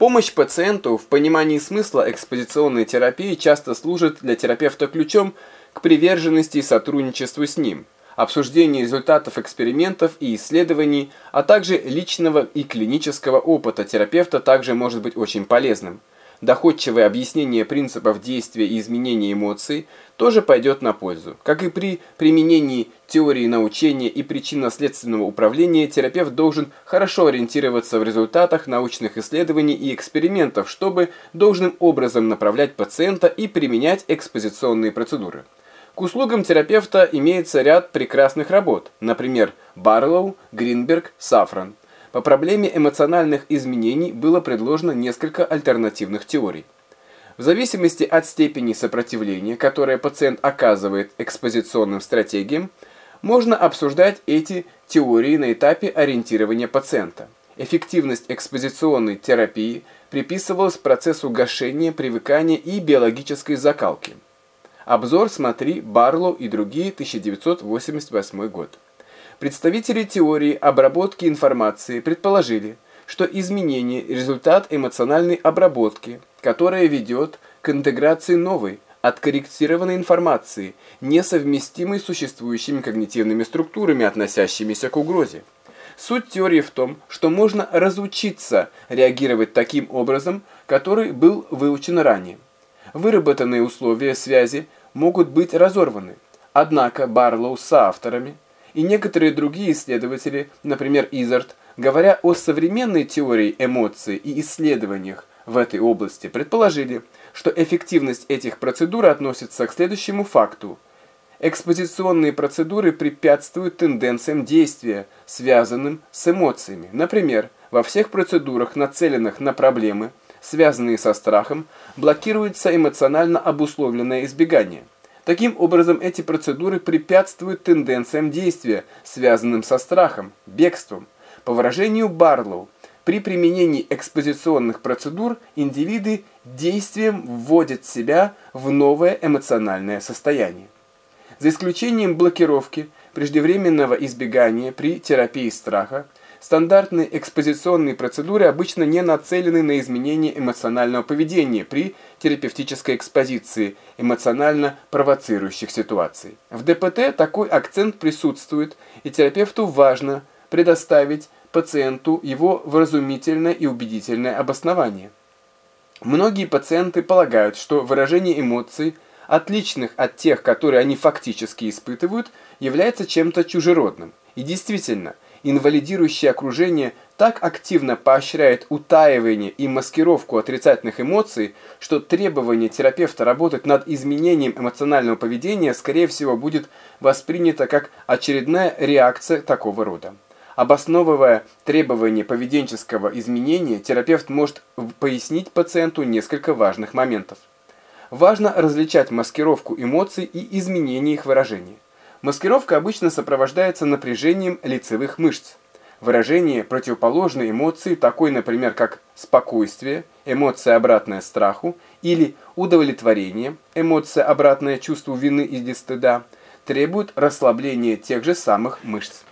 Помощь пациенту в понимании смысла экспозиционной терапии часто служит для терапевта ключом к приверженности и сотрудничеству с ним, обсуждению результатов экспериментов и исследований, а также личного и клинического опыта. Терапевта также может быть очень полезным доходчивое объяснение принципов действия и изменения эмоций тоже пойдет на пользу. Как и при применении теории научения и причинно-следственного управления, терапевт должен хорошо ориентироваться в результатах научных исследований и экспериментов, чтобы должным образом направлять пациента и применять экспозиционные процедуры. К услугам терапевта имеется ряд прекрасных работ, например, Барлоу, Гринберг, Сафран. По проблеме эмоциональных изменений было предложено несколько альтернативных теорий. В зависимости от степени сопротивления, которое пациент оказывает экспозиционным стратегиям, можно обсуждать эти теории на этапе ориентирования пациента. Эффективность экспозиционной терапии приписывалась процессу гашения, привыкания и биологической закалки. Обзор смотри Барлоу и другие, 1988 год. Представители теории обработки информации предположили, что изменение – результат эмоциональной обработки, которая ведет к интеграции новой, откорректированной информации, несовместимой с существующими когнитивными структурами, относящимися к угрозе. Суть теории в том, что можно разучиться реагировать таким образом, который был выучен ранее. Выработанные условия связи могут быть разорваны. Однако Барлоу с авторами и некоторые другие исследователи, например, Изард, говоря о современной теории эмоций и исследованиях в этой области, предположили, что эффективность этих процедур относится к следующему факту. Экспозиционные процедуры препятствуют тенденциям действия, связанным с эмоциями. Например, во всех процедурах, нацеленных на проблемы, связанные со страхом, блокируется эмоционально обусловленное избегание. Таким образом, эти процедуры препятствуют тенденциям действия, связанным со страхом, бегством. По выражению Барлоу, при применении экспозиционных процедур индивиды действием вводят себя в новое эмоциональное состояние. За исключением блокировки, преждевременного избегания при терапии страха, Стандартные экспозиционные процедуры обычно не нацелены на изменение эмоционального поведения при терапевтической экспозиции эмоционально провоцирующих ситуаций. В ДПТ такой акцент присутствует, и терапевту важно предоставить пациенту его вразумительное и убедительное обоснование. Многие пациенты полагают, что выражение эмоций, отличных от тех, которые они фактически испытывают, является чем-то чужеродным. И действительно – инвалидирующее окружение так активно поощряет утаивание и маскировку отрицательных эмоций, что требование терапевта работать над изменением эмоционального поведения, скорее всего, будет воспринято как очередная реакция такого рода. Обосновывая требование поведенческого изменения, терапевт может пояснить пациенту несколько важных моментов. Важно различать маскировку эмоций и изменение их выражения. Маскировка обычно сопровождается напряжением лицевых мышц. Выражение противоположной эмоции, такой, например, как спокойствие, эмоция обратная страху, или удовлетворение, эмоция обратная чувству вины или стыда, требует расслабления тех же самых мышц.